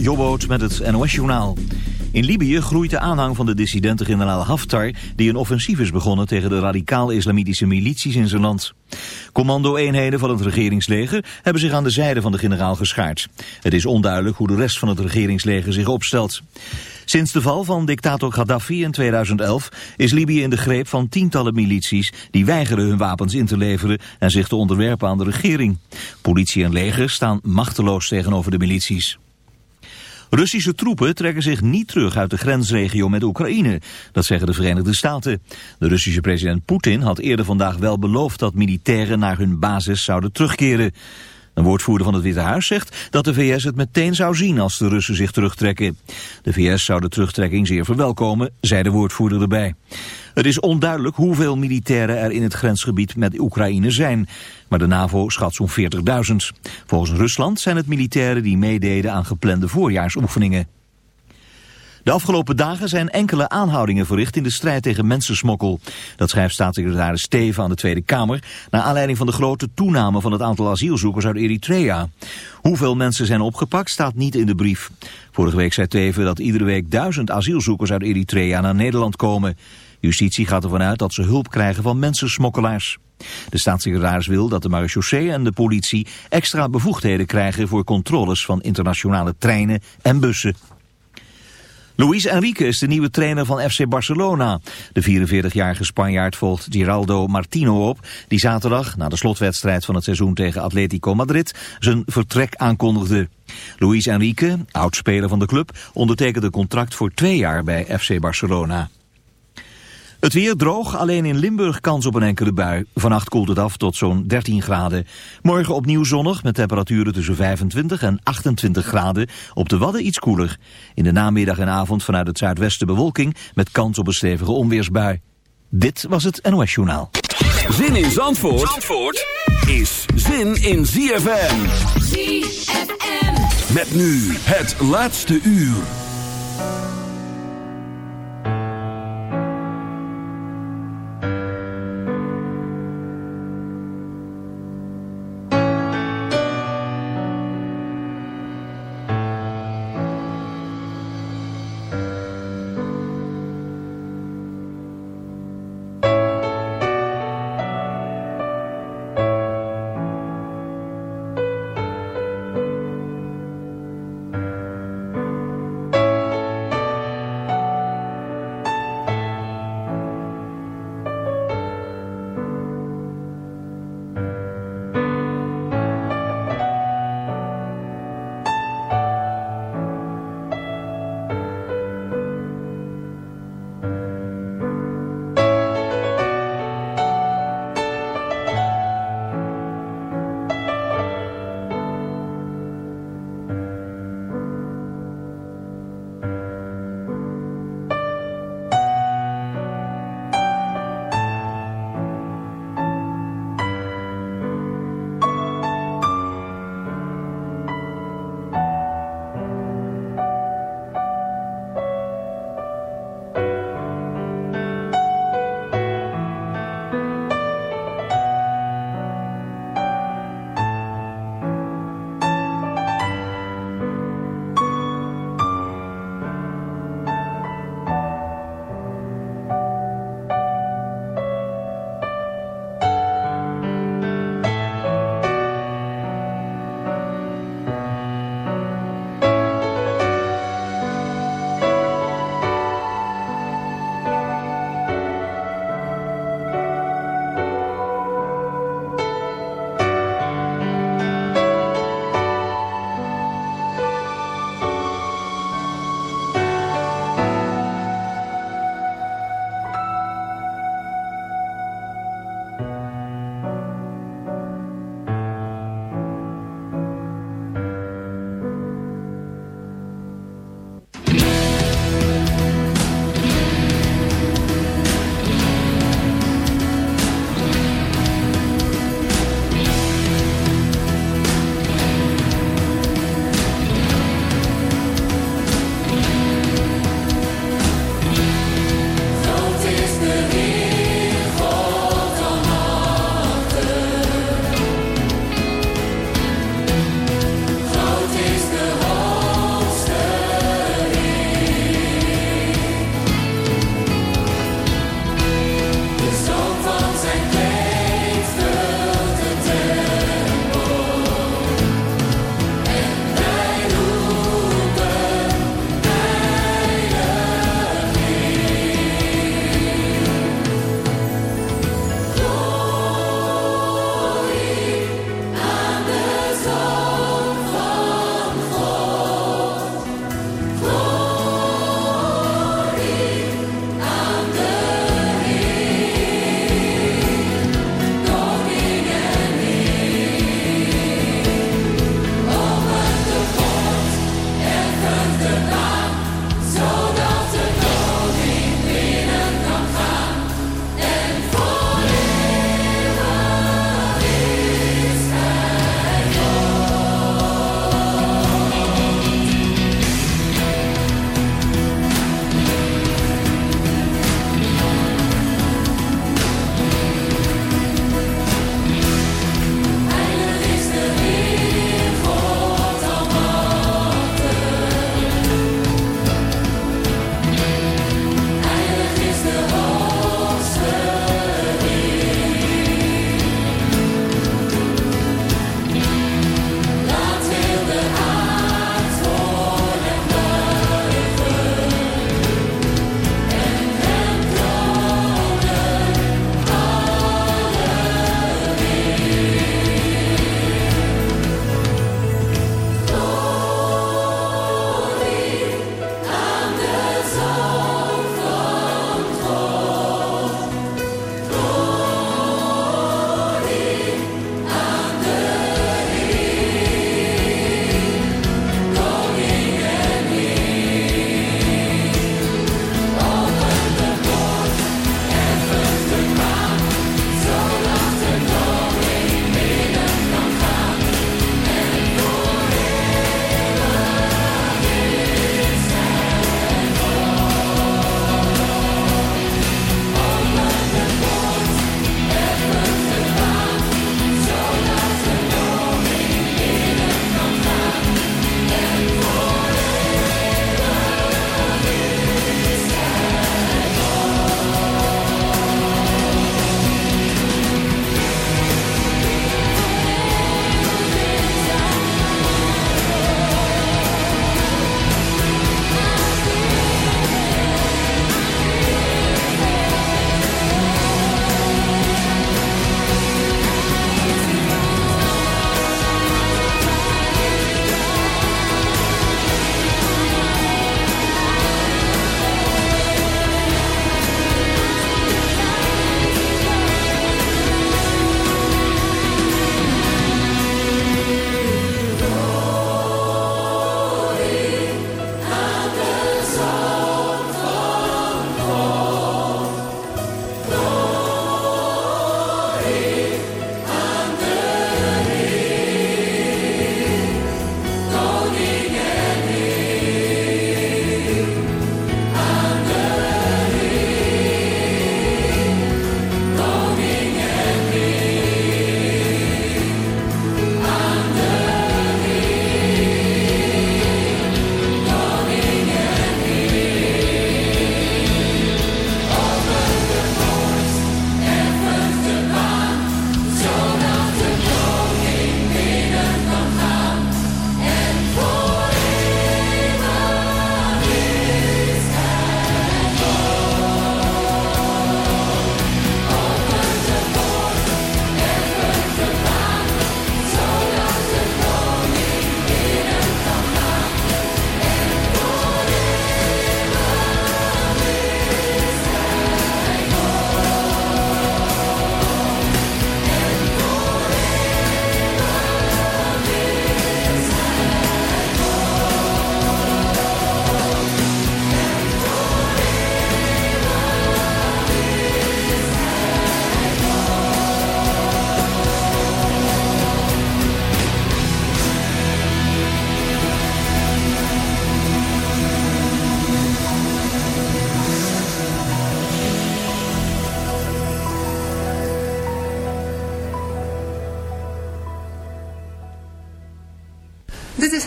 Jobboot met het NOS-journaal. In Libië groeit de aanhang van de dissidente generaal Haftar... die een offensief is begonnen tegen de radicaal-islamitische milities in zijn land. Commando-eenheden van het regeringsleger hebben zich aan de zijde van de generaal geschaard. Het is onduidelijk hoe de rest van het regeringsleger zich opstelt. Sinds de val van dictator Gaddafi in 2011 is Libië in de greep van tientallen milities die weigeren hun wapens in te leveren en zich te onderwerpen aan de regering. Politie en leger staan machteloos tegenover de milities. Russische troepen trekken zich niet terug uit de grensregio met Oekraïne. Dat zeggen de Verenigde Staten. De Russische president Poetin had eerder vandaag wel beloofd dat militairen naar hun basis zouden terugkeren. Een woordvoerder van het Witte Huis zegt dat de VS het meteen zou zien als de Russen zich terugtrekken. De VS zou de terugtrekking zeer verwelkomen, zei de woordvoerder erbij. Het is onduidelijk hoeveel militairen er in het grensgebied met Oekraïne zijn. Maar de NAVO schat zo'n 40.000. Volgens Rusland zijn het militairen die meededen aan geplande voorjaarsoefeningen. De afgelopen dagen zijn enkele aanhoudingen verricht in de strijd tegen mensensmokkel. Dat schrijft staatssecretaris Steven aan de Tweede Kamer... naar aanleiding van de grote toename van het aantal asielzoekers uit Eritrea. Hoeveel mensen zijn opgepakt staat niet in de brief. Vorige week zei Teven dat iedere week duizend asielzoekers uit Eritrea naar Nederland komen. Justitie gaat ervan uit dat ze hulp krijgen van mensensmokkelaars. De staatssecretaris wil dat de marechaussee en de politie extra bevoegdheden krijgen voor controles van internationale treinen en bussen. Luis Enrique is de nieuwe trainer van FC Barcelona. De 44-jarige Spanjaard volgt Giraldo Martino op... die zaterdag, na de slotwedstrijd van het seizoen tegen Atletico Madrid... zijn vertrek aankondigde. Luis Enrique, oudspeler van de club, ondertekende contract voor twee jaar bij FC Barcelona. Het weer droog, alleen in Limburg kans op een enkele bui. Vannacht koelt het af tot zo'n 13 graden. Morgen opnieuw zonnig met temperaturen tussen 25 en 28 graden. Op de Wadden iets koeler. In de namiddag en avond vanuit het zuidwesten bewolking met kans op een stevige onweersbui. Dit was het NOS Journaal. Zin in Zandvoort, Zandvoort is zin in ZFM. ZFM. Met nu het laatste uur.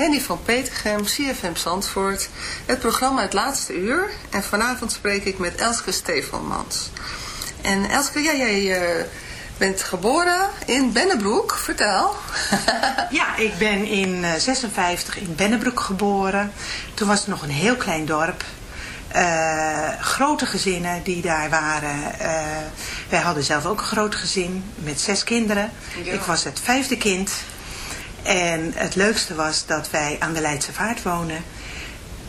Henny van Petergem, CFM Zandvoort, het programma Het Laatste Uur. En vanavond spreek ik met Elske Stevelmans. En Elske, ja, jij uh, bent geboren in Bennebroek, vertel. ja, ik ben in uh, 56 in Bennebroek geboren. Toen was het nog een heel klein dorp. Uh, grote gezinnen die daar waren. Uh, wij hadden zelf ook een groot gezin met zes kinderen. Ja. Ik was het vijfde kind. En het leukste was dat wij aan de Leidse Vaart wonen.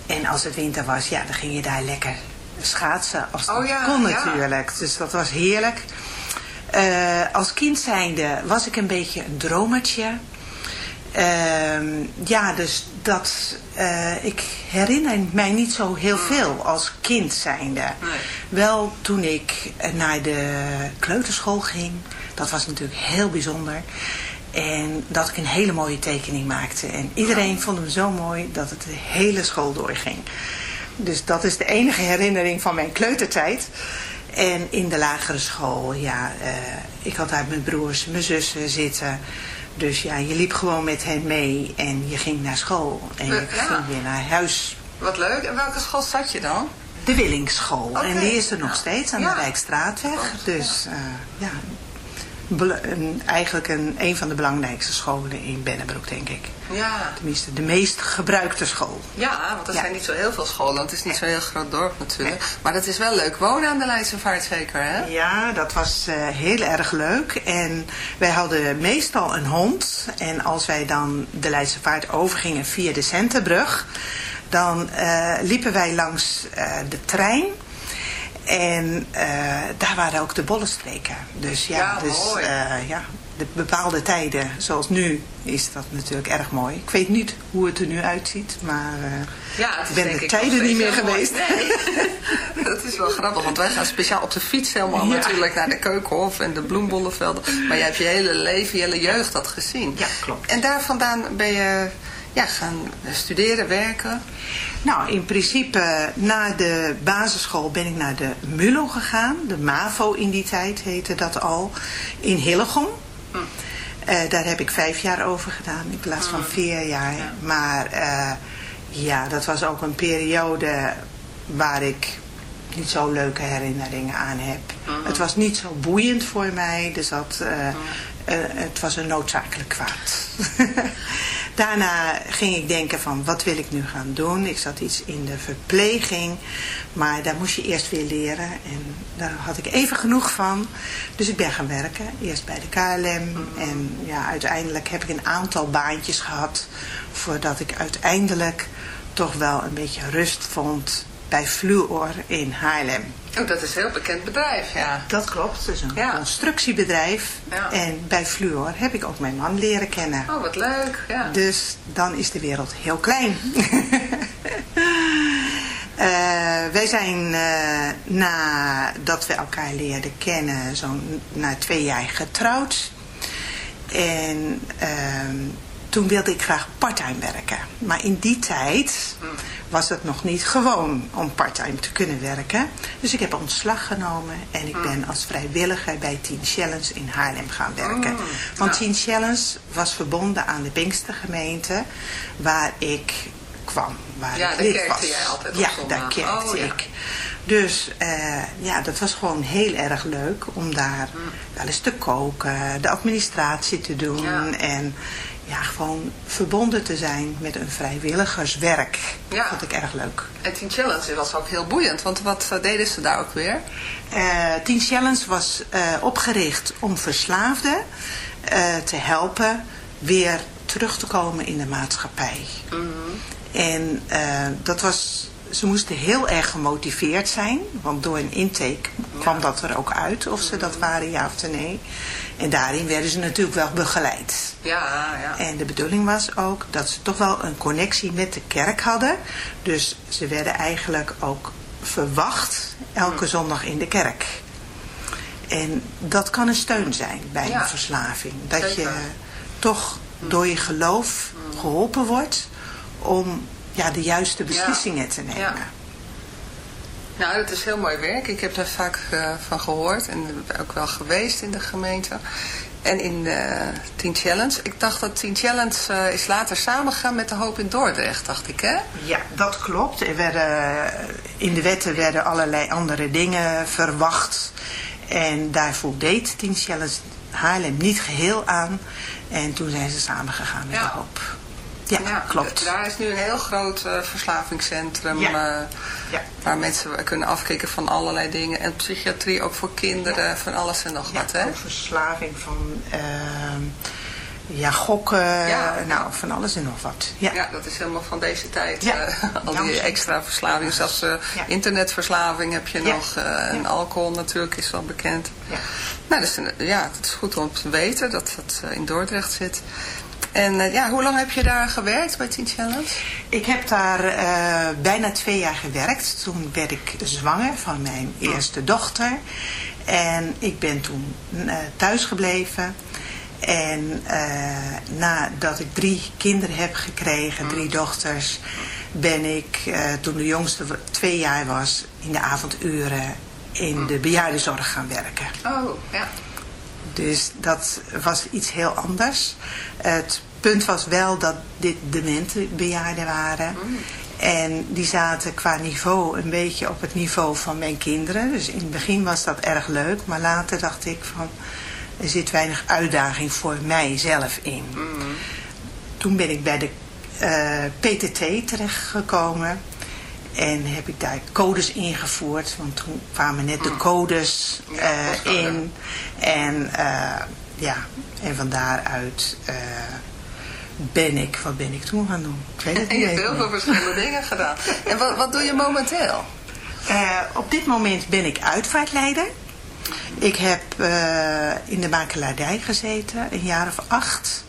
En als het winter was, ja, dan ging je daar lekker schaatsen. Als dat oh ja, kon natuurlijk. Ja. Dus dat was heerlijk. Uh, als kind zijnde was ik een beetje een dromertje. Uh, ja, dus dat, uh, ik herinner mij niet zo heel veel als kind zijnde. Nee. Wel toen ik naar de kleuterschool ging, dat was natuurlijk heel bijzonder. En dat ik een hele mooie tekening maakte. En iedereen vond hem zo mooi dat het de hele school doorging. Dus dat is de enige herinnering van mijn kleutertijd. En in de lagere school, ja, uh, ik had daar mijn broers, mijn zussen zitten. Dus ja, je liep gewoon met hen mee en je ging naar school. En je ja. ging weer naar huis. Wat leuk. En welke school zat je dan? De Willingsschool. Okay. En die is er nog steeds aan Ja. de Rijkstraatweg. Oh, dus uh, ja, bela- een, eigenlijk een, een van de belangrijkste scholen in Bennebroek, denk ik. Ja. Tenminste, de meest gebruikte school. Ja, want er Ja. zijn niet zo heel veel scholen. Het is niet zo'n heel groot dorp natuurlijk. Maar het is wel leuk wonen aan de Leidse Vaart zeker, hè? Ja, dat was uh, heel erg leuk. En wij hadden meestal een hond. En als wij dan de Leidse Vaart overgingen via de Centerbrug... dan uh, liepen wij langs uh, de trein... En uh, daar waren ook de bollenstreken. Dus ja, Ja, dus, uh, ja, de bepaalde tijden, zoals nu, is dat natuurlijk erg mooi. Ik weet niet hoe het er nu uitziet, maar uh, Ja, het is ik ben denk de tijden niet meer geweest. Nee, dat is wel grappig, want wij gaan speciaal op de fiets helemaal Ja. natuurlijk naar de Keukenhof en de bloembollenvelden. Maar jij hebt je hele leven, je hele jeugd dat gezien. Ja, klopt. En daar vandaan ben je ja, gaan studeren, werken. Nou, in principe na de basisschool ben ik naar de MULO gegaan. De MAVO in die tijd heette dat al. In Hillegom. Hm. Uh, daar heb ik vijf jaar over gedaan in plaats van vier jaar. Ja. Maar uh, ja, dat was ook een periode waar ik niet zo leuke herinneringen aan heb. Mhm. Het was niet zo boeiend voor mij, dus dat, uh, het was een noodzakelijk kwaad. Daarna ging ik denken van wat wil ik nu gaan doen. Ik zat iets in de verpleging. Maar daar moest je eerst weer leren. En daar had ik even genoeg van. Dus ik ben gaan werken. Eerst bij de KLM. En ja, uiteindelijk heb ik een aantal baantjes gehad. Voordat ik uiteindelijk toch wel een beetje rust vond bij Fluor in Haarlem. Oh, dat is een heel bekend bedrijf, ja. Dat klopt, het is een Ja. constructiebedrijf. Ja. En bij Fluor heb ik ook mijn man leren kennen. Oh, wat leuk, ja. Dus dan is de wereld heel klein. Uh, wij zijn uh, nadat we elkaar leerden kennen, zo'n na twee jaar getrouwd. En uh, toen wilde ik graag parttime werken. Maar in die tijd was het nog niet gewoon om parttime te kunnen werken. Dus ik heb ontslag genomen en ik ben als vrijwilliger bij Teen Challenge in Haarlem gaan werken. Mm, Want ja. Teen Challenge was verbonden aan de Pinkstergemeente waar ik kwam. Waar Ja, ik daar kerkte was. jij altijd Ja, zondag. daar kerkte Oh, ja. ik. Dus uh, ja, dat was gewoon heel erg leuk om daar Hm. wel eens te koken, de administratie te doen Ja. en ja, gewoon verbonden te zijn met een vrijwilligerswerk. Ja. Dat vond ik erg leuk. En Teen Challenge was ook heel boeiend, want wat uh, deden ze daar ook weer? Uh, Teen Challenge was uh, opgericht om verslaafden uh, te helpen weer terug te komen in de maatschappij. Mm -hmm. En dat was, ze moesten heel erg gemotiveerd zijn, want door een intake kwam dat er ook uit of ze dat waren, ja of nee. En daarin werden ze natuurlijk wel begeleid. Ja, ja. En de bedoeling was ook dat ze toch wel een connectie met de kerk hadden. Dus ze werden eigenlijk ook verwacht elke zondag in de kerk. En dat kan een steun zijn bij Ja. een verslaving. Dat Zeker. je toch door je geloof geholpen wordt om ja, de juiste beslissingen te nemen. Ja. Nou, dat is heel mooi werk. Ik heb daar vaak uh, van gehoord en ook wel geweest in de gemeente. En in uh, Teen Challenge. Ik dacht dat Teen Challenge uh, is later samengegaan met de Hoop in Dordrecht, dacht ik, hè? Ja, dat klopt. Er werden, in de wetten werden allerlei andere dingen verwacht. En daar voldeed Teen Challenge Haarlem niet geheel aan. En toen zijn ze samengegaan met de Hoop. Ja, klopt. Daar is nu een heel groot uh, verslavingscentrum. Ja. Uh, ja. Waar mensen kunnen afkicken van allerlei dingen. En psychiatrie ook voor kinderen, van alles en nog wat. Hè? verslaving van uh, ja, gokken, nou van alles en nog wat. Ja, ja dat is helemaal van deze tijd. Eh, al die extra verslavingen. Zelfs internetverslaving heb je nog. en alcohol natuurlijk is wel bekend. Ja. Nou, dus, ja, het is goed om te weten dat het in Dordrecht zit. En uh, ja, hoe lang heb je daar gewerkt bij Teen Challenge? Ik heb daar uh, bijna twee jaar gewerkt. Toen werd ik zwanger van mijn eerste dochter. En ik ben toen uh, thuis gebleven. En nadat ik drie kinderen heb gekregen, drie dochters, ben ik, toen de jongste twee jaar was, in de avonduren in de bejaardenzorg gaan werken. Oh, ja. Dus dat was iets heel anders. Het punt was wel dat dit demente bejaarden waren. Mm. En die zaten qua niveau een beetje op het niveau van mijn kinderen. Dus in het begin was dat erg leuk. Maar later dacht ik van, er zit weinig uitdaging voor mijzelf in. Mm. Toen ben ik bij de uh, eh, PTT terechtgekomen. En heb ik daar codes ingevoerd. Want toen kwamen net de mm. codes uh, in. En uh, ja, en van daaruit ben ik, wat ben ik toen gaan doen? Ik weet het en je hebt heel veel verschillende dingen gedaan. En wat, wat doe je momenteel? Op dit moment ben ik uitvaartleider. Ik heb in de makelaardij gezeten, een jaar of acht.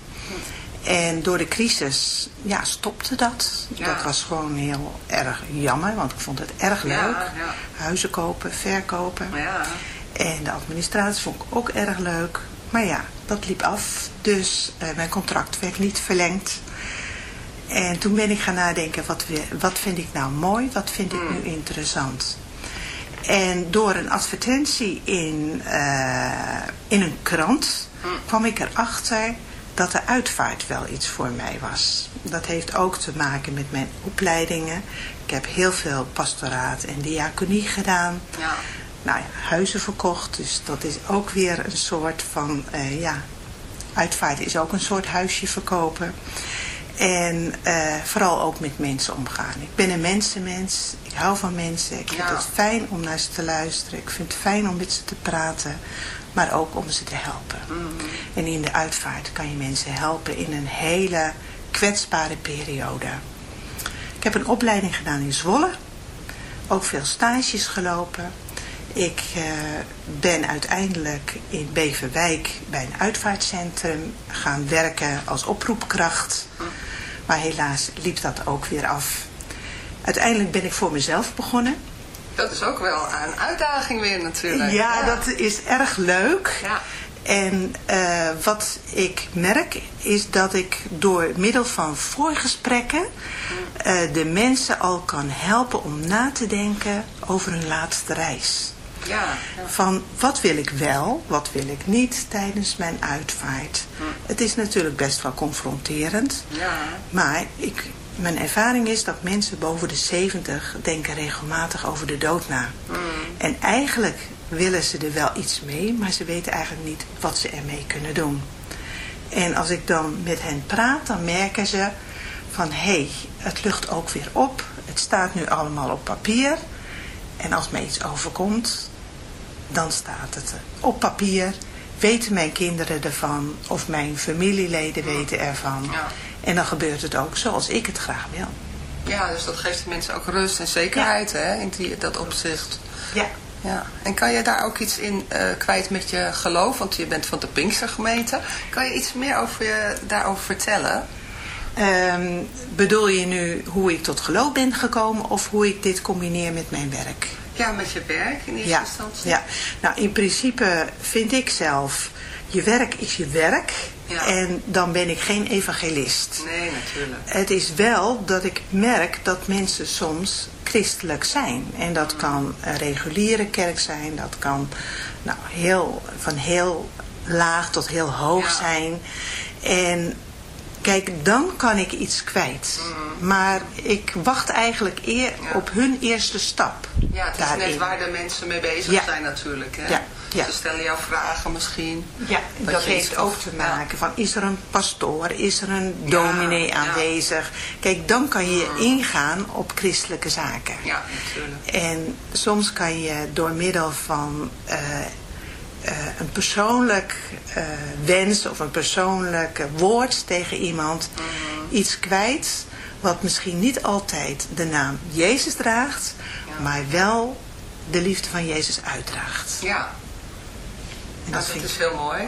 En door de crisis ja, stopte dat. Ja. Dat was gewoon heel erg jammer, want ik vond het erg leuk. Ja, Huizen kopen, verkopen. En de administratie vond ik ook erg leuk. Maar ja, dat liep af. Dus uh, mijn contract werd niet verlengd. En toen ben ik gaan nadenken, wat, wat vind ik nou mooi? Wat vind ik nu interessant? En door een advertentie in, uh, in een krant kwam ik erachter dat de uitvaart wel iets voor mij was. Dat heeft ook te maken met mijn opleidingen. Ik heb heel veel pastoraat en diaconie gedaan. Ja. Nou ja, huizen verkocht. Dus dat is ook weer een soort van, uh, ja, uitvaart is ook een soort huisje verkopen. En uh, vooral ook met mensen omgaan. Ik ben een mensenmens. Ik hou van mensen. Ik vind het fijn om naar ze te luisteren. Ik vind het fijn om met ze te praten. Maar ook om ze te helpen. Mm. En in de uitvaart kan je mensen helpen in een hele kwetsbare periode. Ik heb een opleiding gedaan in Zwolle. Ook veel stages gelopen. Ik uh, ben uiteindelijk in Beverwijk bij een uitvaartcentrum gaan werken als oproepkracht. Maar helaas liep dat ook weer af. Uiteindelijk ben ik voor mezelf begonnen. Dat is ook wel een uitdaging weer natuurlijk. Ja, ja. dat is erg leuk. Ja. En uh, wat ik merk is dat ik door middel van voorgesprekken uh, de mensen al kan helpen om na te denken over hun laatste reis. Ja, Van wat wil ik wel, wat wil ik niet tijdens mijn uitvaart. Hm. Het is natuurlijk best wel confronterend. Ja. Maar ik, mijn ervaring is dat mensen boven de 70 denken regelmatig over de dood na. Hm. En eigenlijk willen ze er wel iets mee, maar ze weten eigenlijk niet wat ze ermee kunnen doen. En als ik dan met hen praat, dan merken ze van hé, hey, het lucht ook weer op. Het staat nu allemaal op papier. En als mij iets overkomt, dan staat het op papier. Weten mijn kinderen ervan of mijn familieleden weten ervan. Ja. En dan gebeurt het ook zoals ik het graag wil. Ja, dus dat geeft de mensen ook rust en zekerheid hè, in die, dat opzicht. Ja. ja. En kan je daar ook iets in uh, kwijt met je geloof? Want je bent van de Pinkstergemeente. Kan je iets meer over je, daarover vertellen? Um, bedoel je nu hoe ik tot geloof ben gekomen of hoe ik dit combineer met mijn werk? Ja, met je werk in eerste instantie. Ja, nou in principe vind ik zelf, je werk is je werk. Ja. En dan ben ik geen evangelist. Nee, natuurlijk. Het is wel dat ik merk dat mensen soms christelijk zijn. En dat mm. kan een reguliere kerk zijn. Dat kan nou, heel, van heel laag tot heel hoog zijn. En kijk, dan kan ik iets kwijt. Mm. Maar ik wacht eigenlijk eer op hun eerste stap. Ja, het is daarin. net waar de mensen mee bezig Ja. zijn natuurlijk. Hè? Ja, ja. Ze stellen jou vragen misschien. Ja, Dat heeft ook te maken van is er een pastoor, is er een dominee aanwezig. Kijk, dan kan je ingaan op christelijke zaken. Ja, natuurlijk. En soms kan je door middel van eh, een persoonlijk eh, wens of een persoonlijk woord tegen iemand iets kwijt wat misschien niet altijd de naam Jezus draagt, maar wel de liefde van Jezus uitdraagt. Ja, En nou, dat dat vind ik is heel mooi.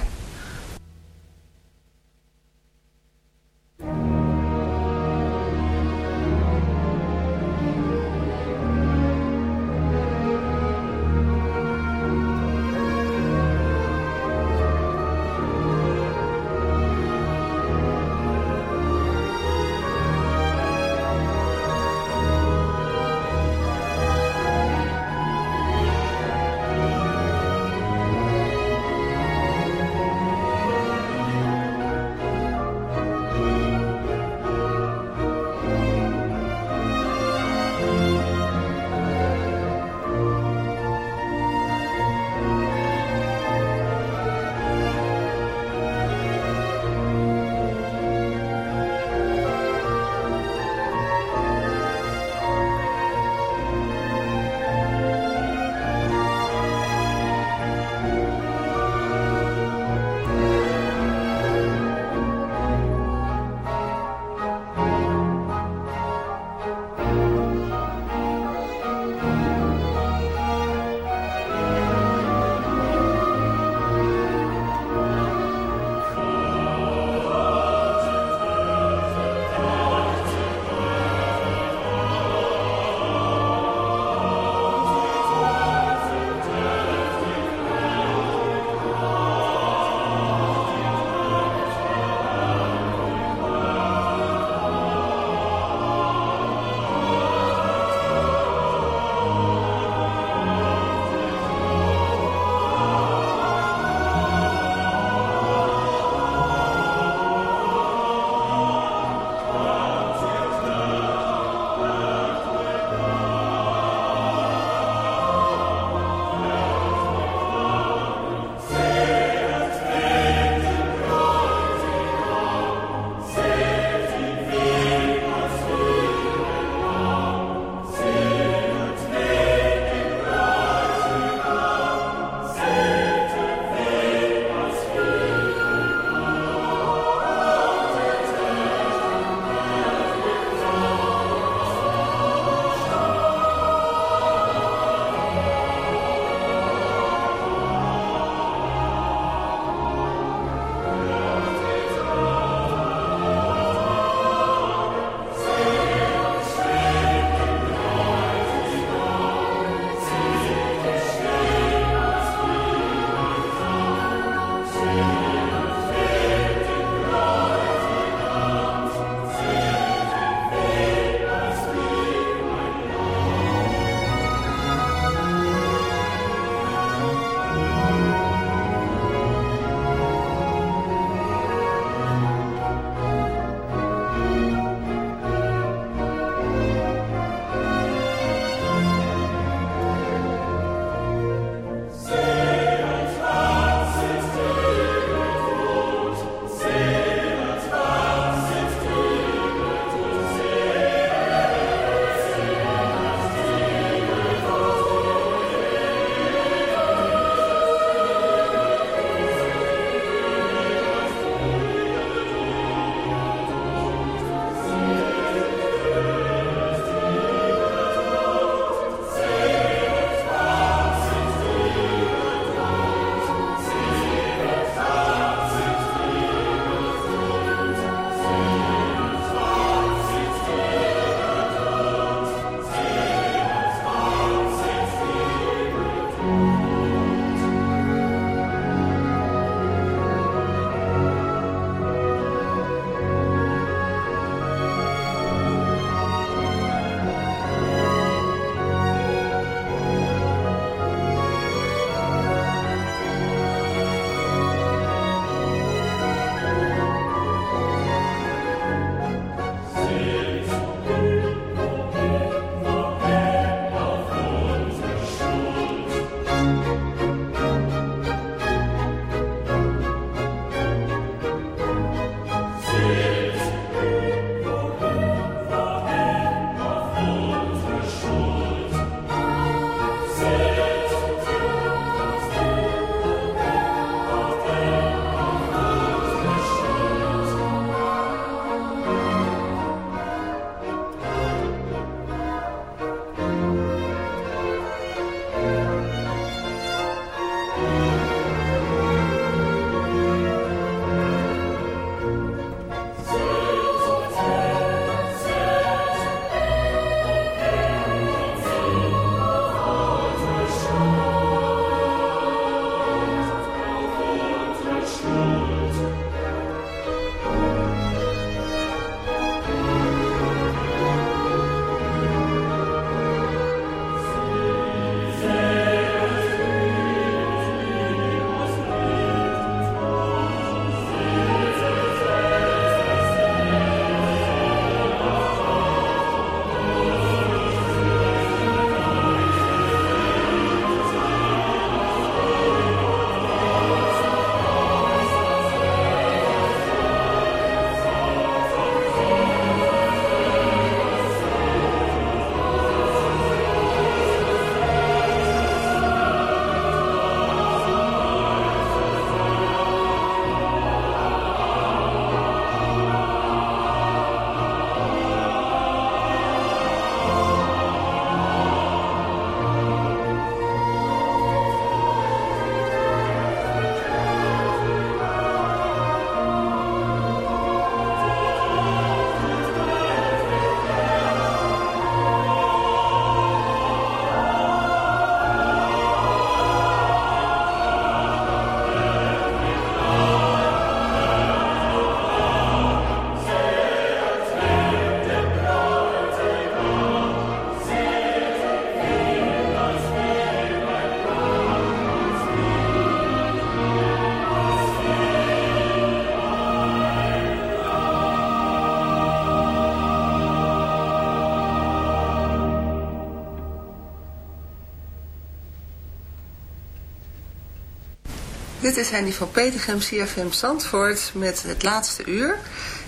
Dit is Henny van Petergem, CFM Zandvoort met het laatste uur.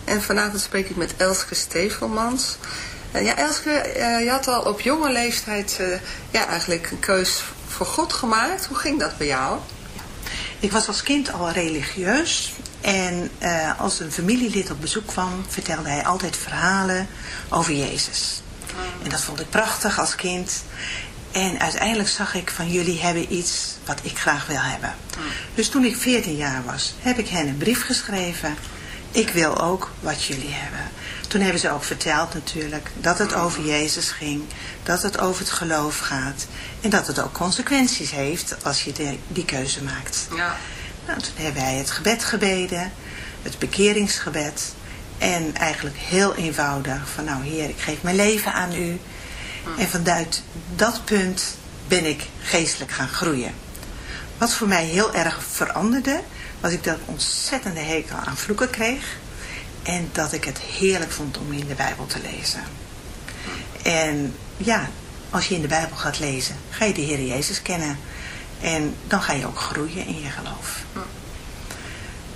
En vanavond spreek ik met Elske Stevelmans. Ja, Elske, uh, je had al op jonge leeftijd uh, ja, eigenlijk een keus voor God gemaakt. Hoe ging dat bij jou? Ik was als kind al religieus. En als een familielid op bezoek kwam, vertelde hij altijd verhalen over Jezus. En dat vond ik prachtig als kind. En uiteindelijk zag ik van jullie hebben iets wat ik graag wil hebben. Dus toen ik 14 jaar was, heb ik hen een brief geschreven. Ik wil ook wat jullie hebben. Toen hebben ze ook verteld natuurlijk dat het over Jezus ging. Dat het over het geloof gaat. En dat het ook consequenties heeft als je de, die keuze maakt. Ja. Nou, toen hebben wij het gebed gebeden. Het bekeringsgebed. En eigenlijk heel eenvoudig van nou heer, ik geef mijn leven aan u. En vanuit dat punt ben ik geestelijk gaan groeien. Wat voor mij heel erg veranderde, was ik dat ontzettende hekel aan vloeken kreeg. En dat ik het heerlijk vond om in de Bijbel te lezen. En ja, als je in de Bijbel gaat lezen, ga je de Heer Jezus kennen. En dan ga je ook groeien in je geloof.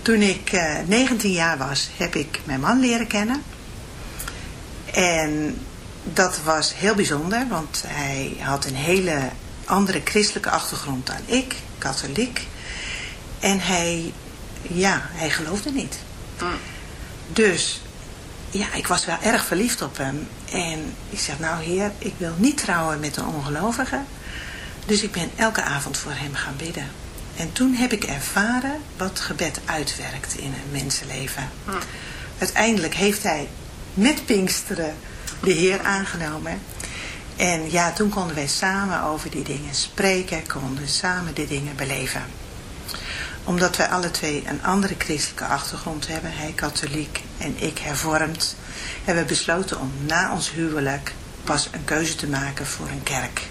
Toen ik uh, eh, 19 jaar was, heb ik mijn man leren kennen. En dat was heel bijzonder, want hij had een hele andere christelijke achtergrond dan ik, katholiek. En hij, ja, hij geloofde niet. Mm. Dus, ja, ik was wel erg verliefd op hem. En ik zeg, nou heer, ik wil niet trouwen met een ongelovige. Dus ik ben elke avond voor hem gaan bidden. En toen heb ik ervaren wat gebed uitwerkt in een mensenleven. Mm. Uiteindelijk heeft hij met Pinksteren de Heer aangenomen. En ja, toen konden wij samen over die dingen spreken, konden samen die dingen beleven. Omdat wij alle twee een andere christelijke achtergrond hebben, hij katholiek en ik hervormd, hebben we besloten om na ons huwelijk pas een keuze te maken voor een kerk.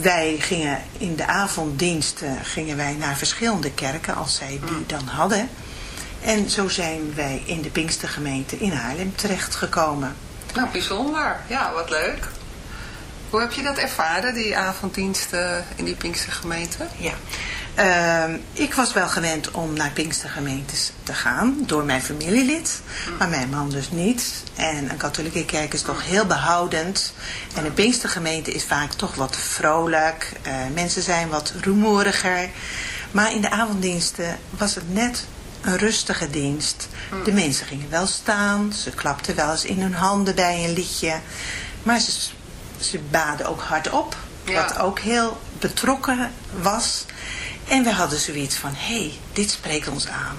Wij gingen in de avonddiensten gingen wij naar verschillende kerken als zij die dan hadden. En zo zijn wij in de Pinkstergemeente in Haarlem terechtgekomen. Nou, bijzonder. Ja, wat leuk. Hoe heb je dat ervaren, die avonddiensten in die Pinkstergemeente? Ja, uh, ik was wel gewend om naar Pinkstergemeentes te gaan door mijn familielid, maar mijn man dus niet. En een katholieke kerk is toch heel behoudend. En een Pinkstergemeente is vaak toch wat vrolijk. Uh, mensen zijn wat rumoeriger. Maar in de avonddiensten was het net een rustige dienst. De mensen gingen wel staan, ze klapten wel eens in hun handen bij een liedje. Maar ze, ze baden ook hardop, wat ook heel betrokken was. En we hadden zoiets van, hé, hey, dit spreekt ons aan.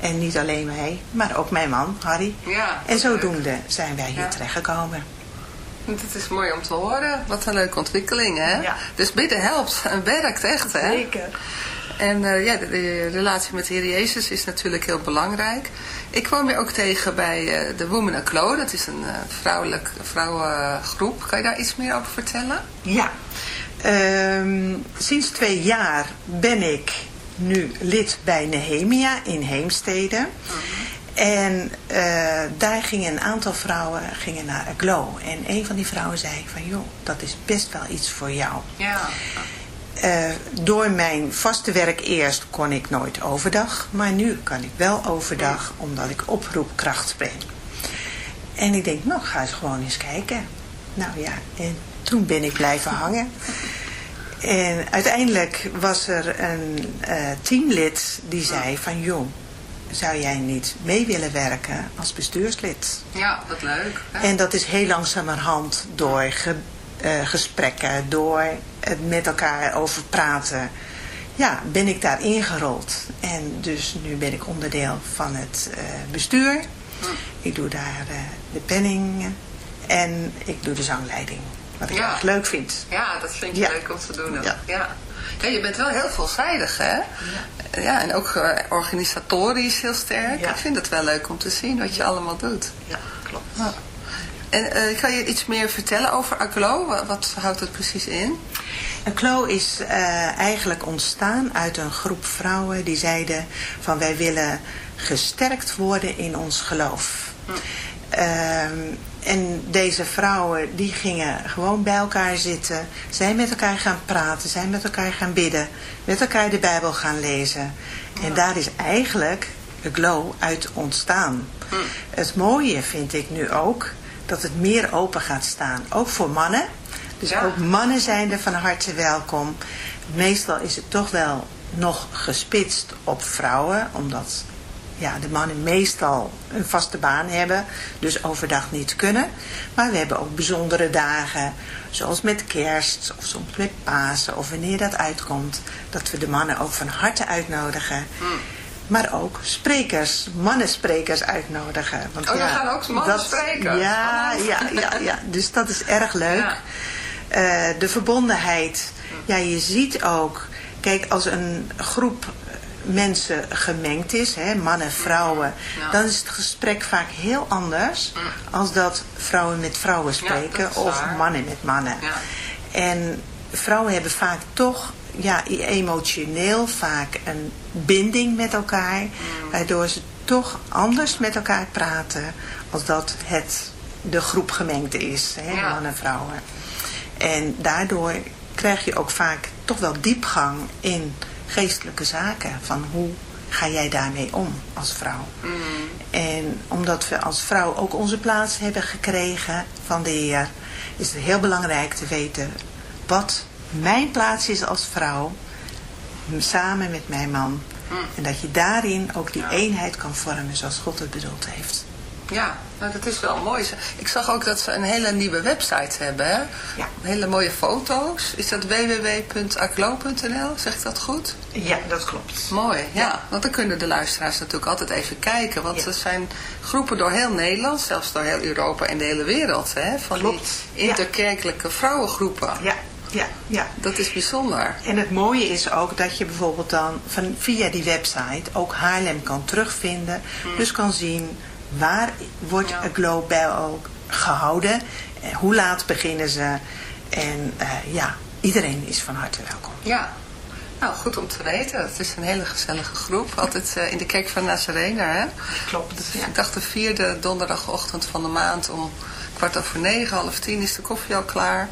En niet alleen mij, maar ook mijn man, Harry. Ja, en zodoende zijn wij hier ja. terechtgekomen. Het is mooi om te horen. Wat een leuke ontwikkeling, hè? Ja. Dus bidden helpt en werkt echt, hè? Zeker. En uh, ja, de, de, relatie met de Heer Jezus is natuurlijk heel belangrijk. Ik kwam je ook tegen bij uh, de Women Aglo. Dat is een uh, vrouwelijk, vrouwengroep. Kan je daar iets meer over vertellen? Ja. Um, sinds twee jaar ben ik nu lid bij Nehemia in Heemstede. -huh. En uh, daar gingen een aantal vrouwen gingen naar Aglo. En een van die vrouwen zei van, joh, dat is best wel iets voor jou. Ja. Uh, door mijn vaste werk eerst kon ik nooit overdag. Maar nu kan ik wel overdag, omdat ik oproepkracht ben. En ik denk, nou ga eens gewoon eens kijken. Nou ja, en toen ben ik blijven hangen. En uiteindelijk was er een uh, teamlid die zei van... joh, zou jij niet mee willen werken als bestuurslid? Ja, wat leuk. Hè? En dat is heel langzamerhand door ge, uh, gesprekken, door het met elkaar over praten... ja, ben ik daar ingerold. En dus nu ben ik onderdeel van het uh, bestuur. Ik doe daar uh, de penning en ik doe de zangleiding. Wat ik ja. erg leuk vind. Ja, dat vind je ja. leuk om te doen. Ja. ja. Ja. je bent wel heel veelzijdig, hè? Ja. ja en ook uh, organisatorisch heel sterk. Ik vind het wel leuk om te zien wat je allemaal doet. Ja, klopt. En kan je iets meer vertellen over ACLO? Wat, wat houdt het precies in? ACLO is uh, eigenlijk ontstaan uit een groep vrouwen die zeiden van wij willen gesterkt worden in ons geloof. Hm. Uh, en deze vrouwen die gingen gewoon bij elkaar zitten. Zijn met elkaar gaan praten, zijn met elkaar gaan bidden. Met elkaar de Bijbel gaan lezen. En daar is eigenlijk de glow uit ontstaan. Hm. Het mooie vind ik nu ook dat het meer open gaat staan. Ook voor mannen. Dus Ja. ook mannen zijn er van harte welkom. Meestal is het toch wel nog gespitst op vrouwen. Omdat ja, de mannen meestal een vaste baan hebben. Dus overdag niet kunnen. Maar we hebben ook bijzondere dagen. Zoals met kerst of soms met Pasen. Of wanneer dat uitkomt. Dat we de mannen ook van harte uitnodigen. Maar ook sprekers, mannensprekers uitnodigen. Want Oh, ja, gaan ook mannen dat- spreken? Ja, Oh. ja, ja, ja. Dus dat is erg leuk. Ja. Eh, de verbondenheid. Ja, je ziet ook... Kijk, als een groep mensen gemengd is, hè, mannen, vrouwen... Ja. dan is het gesprek vaak heel anders... als dat vrouwen met vrouwen spreken of mannen met mannen. Ja. En vrouwen hebben vaak toch ja, emotioneel vaak een binding met elkaar... waardoor ze toch anders met elkaar praten... als dat het de groep gemengd is, hè, mannen en vrouwen. En daardoor krijg je ook vaak toch wel diepgang in geestelijke zaken. Van hoe ga jij daarmee om als vrouw? En omdat we als vrouw ook onze plaats hebben gekregen van de Heer... is het heel belangrijk te weten wat mijn plaats is als vrouw... samen met mijn man. En dat je daarin ook die eenheid kan vormen zoals God het bedoeld heeft. Ja, nou, dat is wel mooi. Ik zag ook dat ze een hele nieuwe website hebben. Hè? Ja. Hele mooie foto's. Is dat www.aclo.nl? Zeg ik dat goed? Ja, dat klopt. Mooi, ja. Want dan kunnen de luisteraars natuurlijk altijd even kijken. Want Ja. er zijn groepen door heel Nederland, zelfs door heel Europa en de hele wereld. Hè? Van Klopt, die interkerkelijke vrouwengroepen. Ja, ja, ja. Dat is bijzonder. En het mooie is ook dat je bijvoorbeeld dan van, via die website ook Haarlem kan terugvinden. Dus kan zien waar wordt Ja. Bell gehouden. En hoe laat beginnen ze. En eh, ja, iedereen is van harte welkom. Ja. Nou, goed om te weten. Het is een hele gezellige groep. Altijd eh, in de kerk van Nazarene, hè? Klopt. Ja. Ik dacht de vierde donderdagochtend van de maand om kwart over negen, half tien is de koffie al klaar.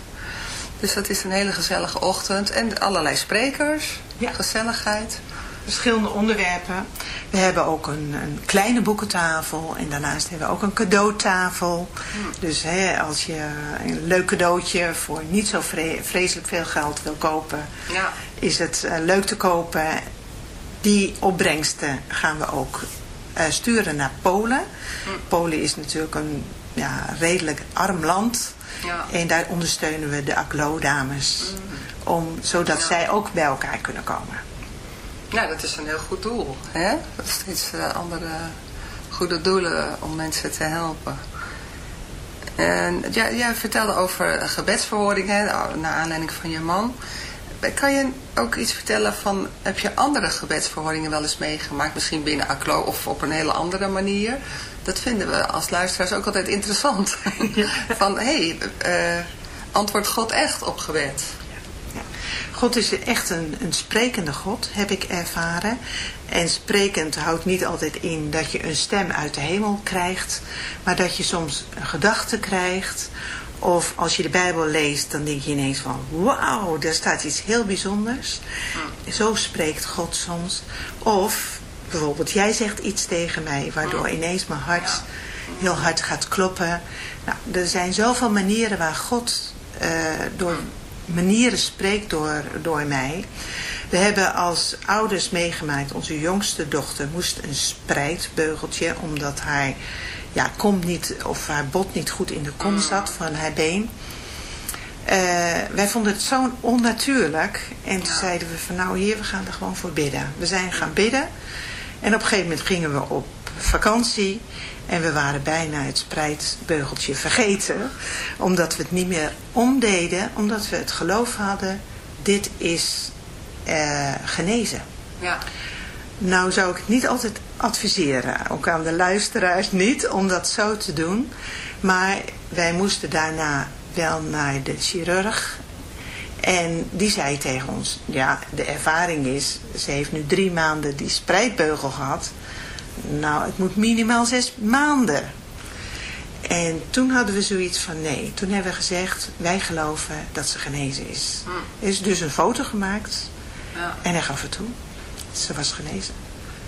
Dus dat is een hele gezellige ochtend. En allerlei sprekers. Ja. Gezelligheid. Verschillende onderwerpen. We hebben ook een, een kleine boekentafel. En daarnaast hebben we ook een cadeautafel. Dus hè, als je een leuk cadeautje voor niet zo vre- vreselijk veel geld wil kopen... Ja. is het eh, leuk te kopen. Die opbrengsten gaan we ook eh, sturen naar Polen. Polen is natuurlijk een ja, redelijk arm land. Ja. En daar ondersteunen we de ACLO-dames. Om, zodat Ja. zij ook bij elkaar kunnen komen. Nou, dat is een heel goed doel. Hè? Dat is steeds eh, andere goede doelen om mensen te helpen. En ja, jij vertelde over gebedsverhoording, hè, naar aanleiding van je man. Kan je ook iets vertellen van, heb je andere gebedsverhoordingen wel eens meegemaakt? Misschien binnen ACLO of op een hele andere manier? Dat vinden we als luisteraars ook altijd interessant. van, hé, hey, eh, antwoordt God echt op gebed? God is echt een, een sprekende God, heb ik ervaren. En sprekend houdt niet altijd in dat je een stem uit de hemel krijgt. Maar dat je soms een gedachte krijgt. Of als je de Bijbel leest, dan denk je ineens van... Wauw, daar staat iets heel bijzonders. Zo spreekt God soms. Of bijvoorbeeld, jij zegt iets tegen mij... waardoor ineens mijn hart heel hard gaat kloppen. Nou, er zijn zoveel manieren waar God eh, door manieren spreekt door, door mij. We hebben als ouders meegemaakt, onze jongste dochter moest een spreidbeugeltje, omdat haar ja, kom niet, of haar bot niet goed in de kom zat van haar been. Eh, wij vonden het zo onnatuurlijk. En toen zeiden we van nou hier, we gaan er gewoon voor bidden. We zijn gaan bidden. En op een gegeven moment gingen we op vakantie. En we waren bijna het spreidbeugeltje vergeten. Omdat we het niet meer omdeden. Omdat we het geloof hadden. Dit is eh, genezen. Ja. Nou zou ik het niet altijd adviseren. Ook aan de luisteraars niet. Om dat zo te doen. Maar wij moesten daarna wel naar de chirurg. En die zei tegen ons. Ja de ervaring is. Ze heeft nu drie maanden die spreidbeugel gehad. Nou, het moet minimaal zes maanden. En toen hadden we zoiets van nee. Toen hebben we gezegd, wij geloven dat ze genezen is. Hm. Er is dus een foto gemaakt Ja. en hij gaf het toe. Ze was genezen.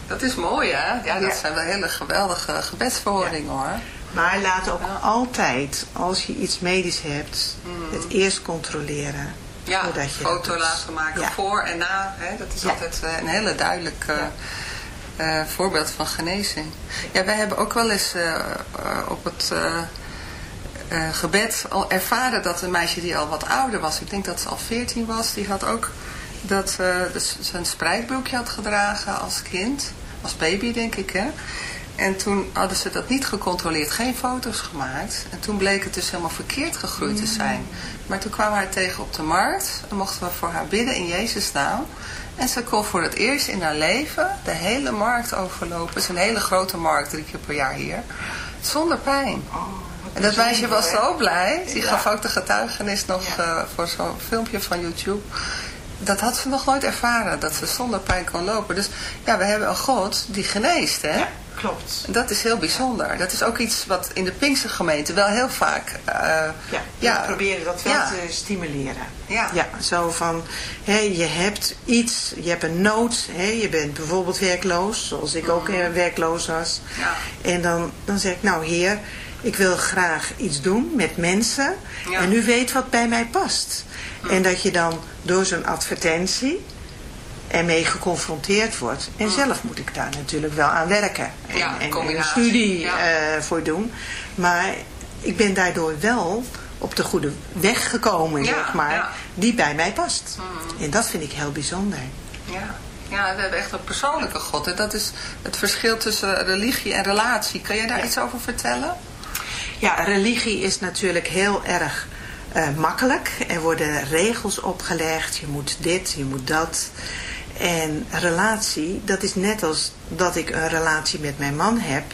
Dat is mooi, hè? Ja, dat Ja. zijn wel hele geweldige gebedsverhoringen, hoor. Maar laat ook altijd, als je iets medisch hebt, het eerst controleren. Ja, voordat je foto laten maken voor en na. Hè? Dat is altijd eh, een hele duidelijk eh, voorbeeld van genezing. Ja, wij hebben ook wel eens eh, eh, op het gebed al ervaren dat een meisje die al wat ouder was, ik denk dat ze al 14 was, die had ook dat dus zijn spreidbroekje had gedragen als kind, als baby denk ik hè. En toen hadden ze dat niet gecontroleerd, geen foto's gemaakt. En toen bleek het dus helemaal verkeerd gegroeid te zijn. Maar toen kwamen we haar tegen op de markt en mochten we voor haar bidden in Jezus' naam. En ze kon voor het eerst in haar leven de hele markt overlopen. Het is een hele grote markt, drie keer per jaar hier. Zonder pijn. En dat meisje was zo blij. Die Ja. gaf ook de getuigenis nog eh, voor zo'n filmpje van YouTube. Dat had ze nog nooit ervaren, dat ze zonder pijn kon lopen. Dus ja, we hebben een God die geneest, hè? Ja, klopt. Dat is heel bijzonder. Dat is ook iets wat in de Pinkse gemeente wel heel vaak... eh, Ja, ja, we proberen dat wel ja. te stimuleren. Ja. ja zo van, hè, je hebt iets, je hebt een nood, hè, je bent bijvoorbeeld werkloos, zoals ik ook eh, werkloos was. Ja. En dan, dan zeg ik, nou heer, ik wil graag iets doen met mensen Ja. en u weet wat bij mij past. En dat je dan door zo'n advertentie ermee geconfronteerd wordt. En zelf moet ik daar natuurlijk wel aan werken. En, Ja, en een studie ja. eh, voor doen. Maar ik ben daardoor wel op de goede weg gekomen, Ja, zeg maar, die bij mij past. En dat vind ik heel bijzonder. Ja. ja, we hebben echt een persoonlijke God. En dat is het verschil tussen religie en relatie. Kan jij daar iets over vertellen? Ja, religie is natuurlijk heel erg eh, makkelijk. Er worden regels opgelegd. Je moet dit, je moet dat. En relatie, dat is net als dat ik een relatie met mijn man heb.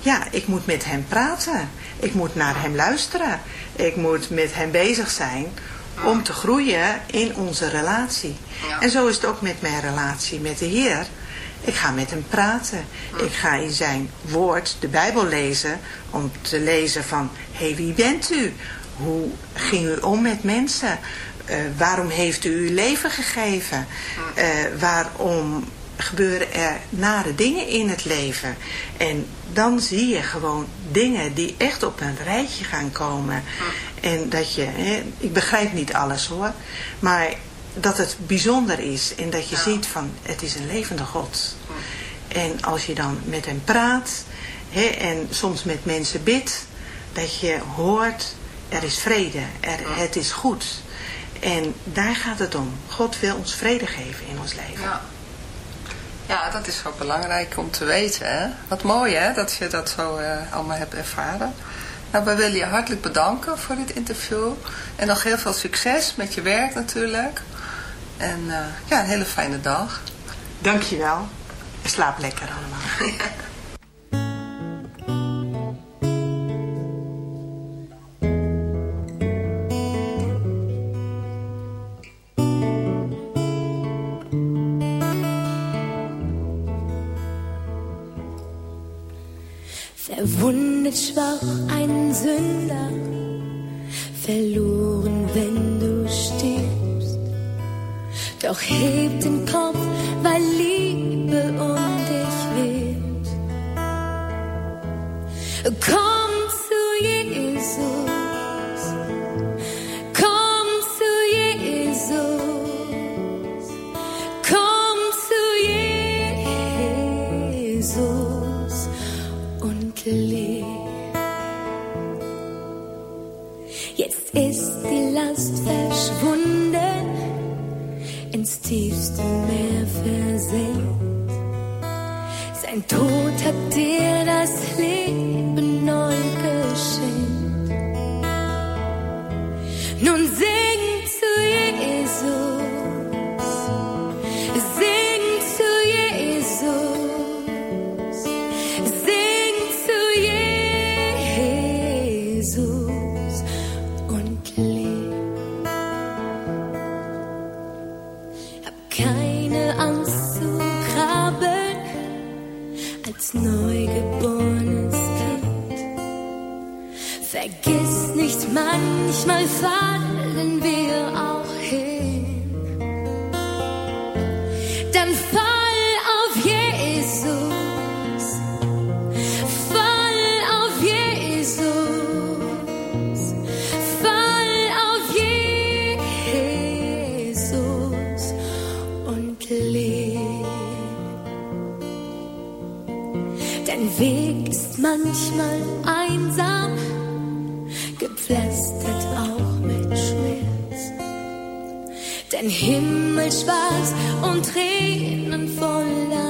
Ja, ik moet met hem praten. Ik moet naar hem luisteren. Ik moet met hem bezig zijn om te groeien in onze relatie. En zo is het ook met mijn relatie met de Heer. Ik ga met hem praten. Ik ga in zijn woord de Bijbel lezen om te lezen van, hé, hey, wie bent u? Hoe ging u om met mensen? Eh, waarom heeft u uw leven gegeven? Eh, waarom gebeuren er nare dingen in het leven? En dan zie je gewoon dingen die echt op een rijtje gaan komen. En dat je, hè, ik begrijp niet alles hoor, maar dat het bijzonder is en dat je Ja. ziet van het is een levende God. En als je dan met hem praat hè, en soms met mensen bidt, dat je hoort er is vrede, er, het is goed. En daar gaat het om. God wil ons vrede geven in ons leven. Ja. Ja, dat is ook belangrijk om te weten. Hè? Wat mooi hè, dat je dat zo eh, allemaal hebt ervaren. Nou, wij willen je hartelijk bedanken voor dit interview. En nog heel veel succes met je werk natuurlijk. En eh, ja, een hele fijne dag. Dankjewel. Slaap lekker allemaal. Schwach ein Sünder, verloren, wenn du stirbst. Doch heb den Kopf, weil Liebe waiting for love.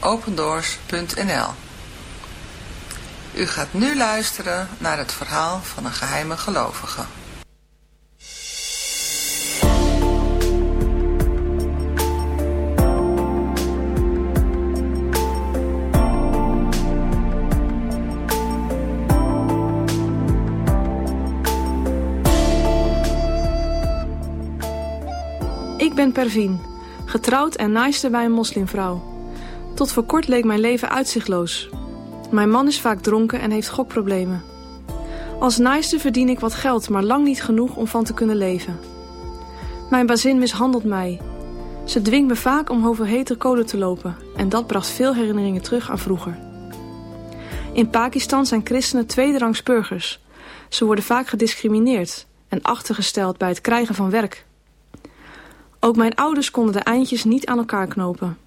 www.opendoors.nl U gaat nu luisteren naar het verhaal van een geheime gelovige. Ik ben Pervin, getrouwd en naaister bij een moslimvrouw. Tot voor kort leek mijn leven uitzichtloos. Mijn man is vaak dronken en heeft gokproblemen. Als naaister verdien ik wat geld, maar lang niet genoeg om van te kunnen leven. Mijn bazin mishandelt mij. Ze dwingt me vaak om over hete kolen te lopen en dat bracht veel herinneringen terug aan vroeger. In Pakistan zijn christenen tweederangs burgers. Ze worden vaak gediscrimineerd en achtergesteld bij het krijgen van werk. Ook mijn ouders konden de eindjes niet aan elkaar knopen.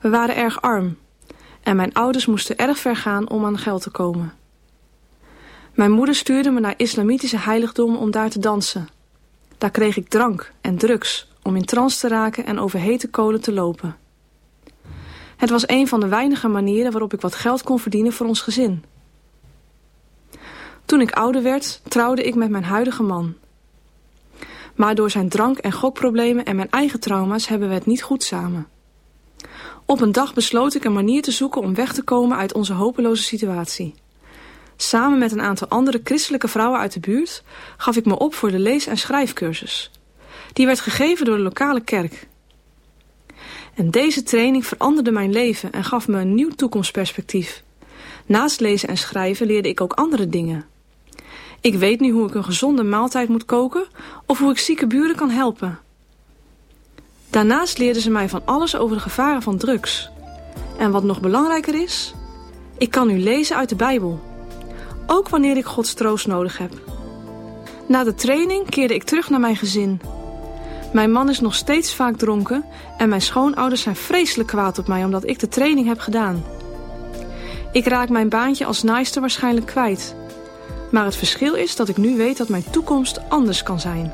We waren erg arm en mijn ouders moesten erg ver gaan om aan geld te komen. Mijn moeder stuurde me naar islamitische heiligdommen om daar te dansen. Daar kreeg ik drank en drugs om in trance te raken en over hete kolen te lopen. Het was een van de weinige manieren waarop ik wat geld kon verdienen voor ons gezin. Toen ik ouder werd, trouwde ik met mijn huidige man. Maar door zijn drank- en gokproblemen en mijn eigen trauma's hebben we het niet goed samen. Op een dag besloot ik een manier te zoeken om weg te komen uit onze hopeloze situatie. Samen met een aantal andere christelijke vrouwen uit de buurt gaf ik me op voor de lees- en schrijfcursus. Die werd gegeven door de lokale kerk. En deze training veranderde mijn leven en gaf me een nieuw toekomstperspectief. Naast lezen en schrijven leerde ik ook andere dingen. Ik weet nu hoe ik een gezonde maaltijd moet koken of hoe ik zieke buren kan helpen. Daarnaast leerden ze mij van alles over de gevaren van drugs. En wat nog belangrijker is, ik kan nu lezen uit de Bijbel. Ook wanneer ik Gods troost nodig heb. Na de training keerde ik terug naar mijn gezin. Mijn man is nog steeds vaak dronken en mijn schoonouders zijn vreselijk kwaad op mij omdat ik de training heb gedaan. Ik raak mijn baantje als naaister waarschijnlijk kwijt. Maar het verschil is dat ik nu weet dat mijn toekomst anders kan zijn.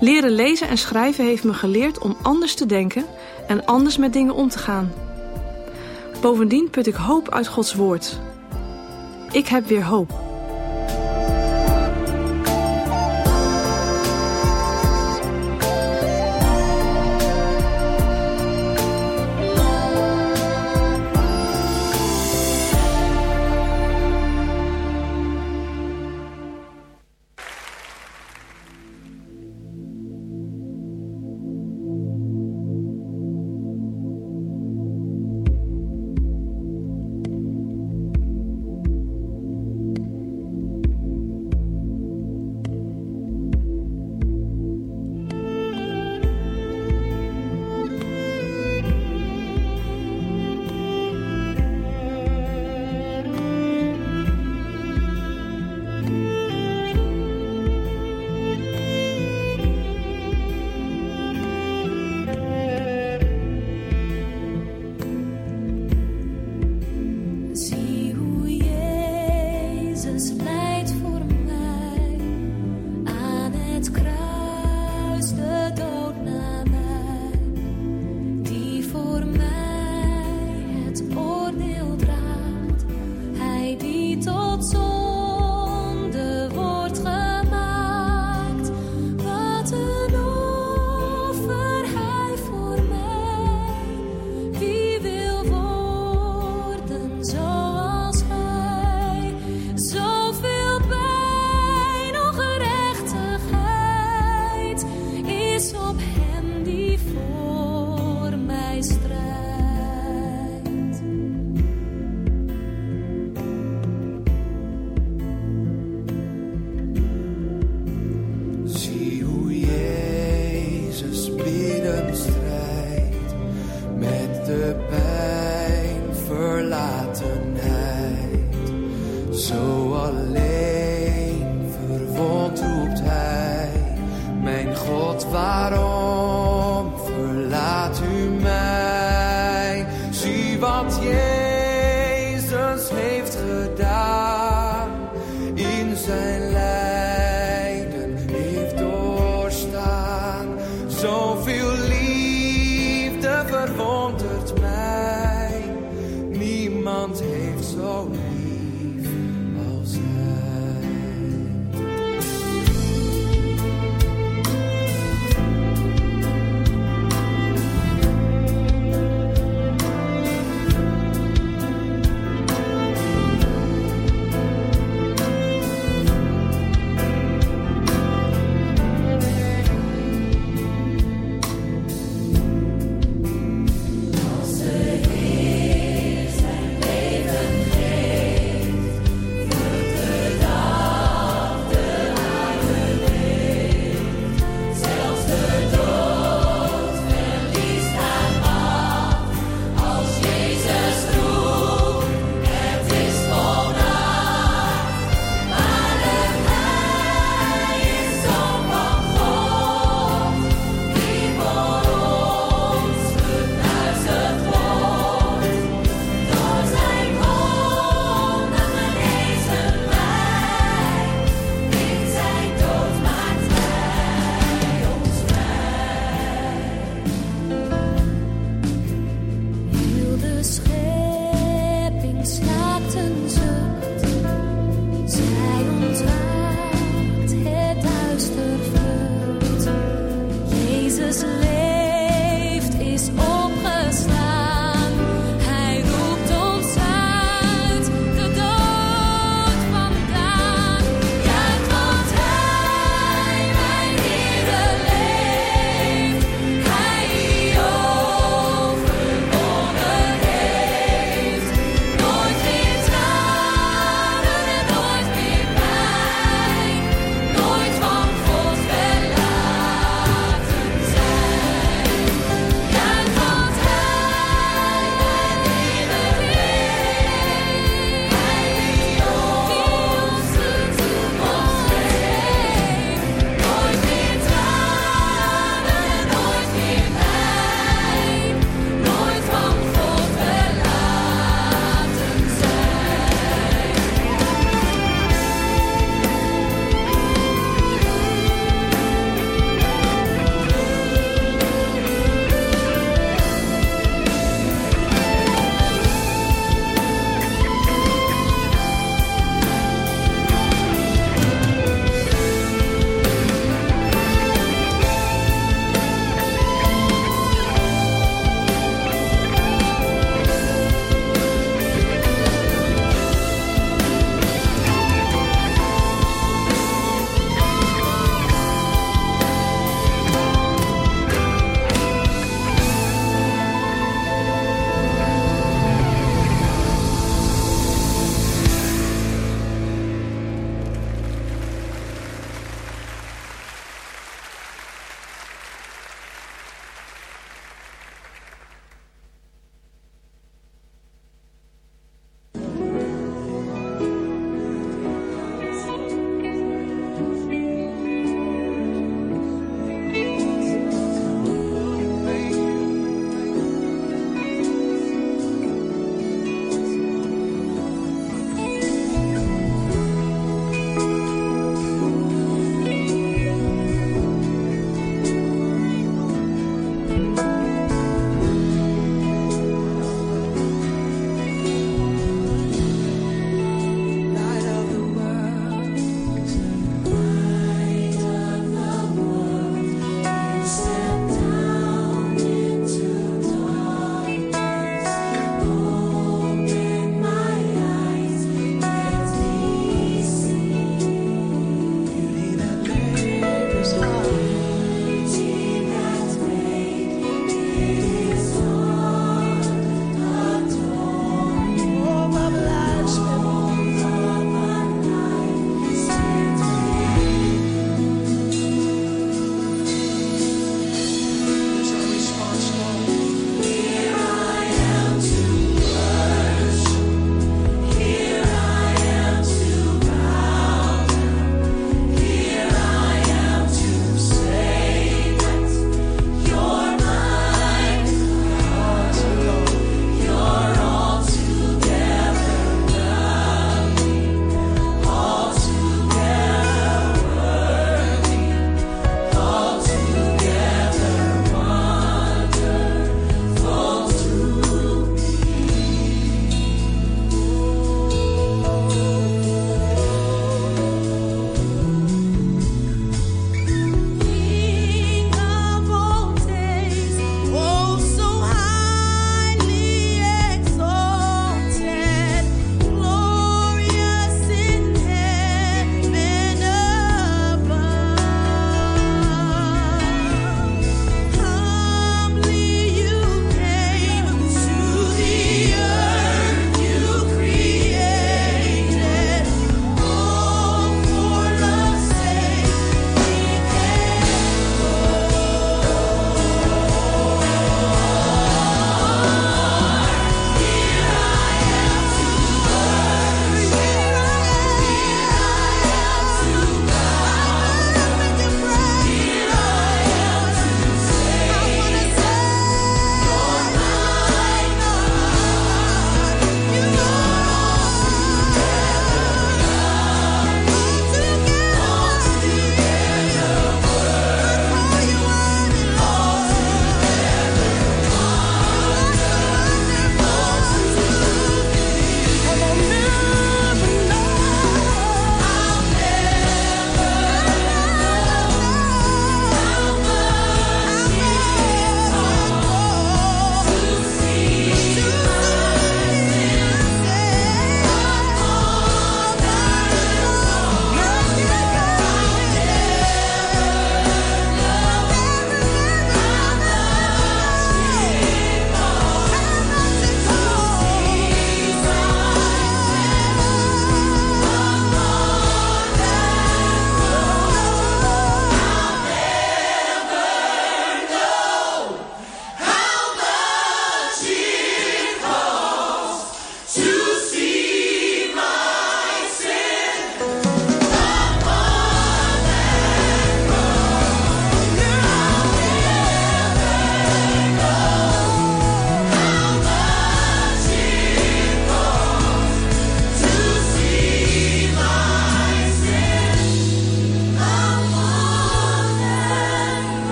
Leren lezen en schrijven heeft me geleerd om anders te denken en anders met dingen om te gaan. Bovendien put ik hoop uit Gods woord. Ik heb weer hoop.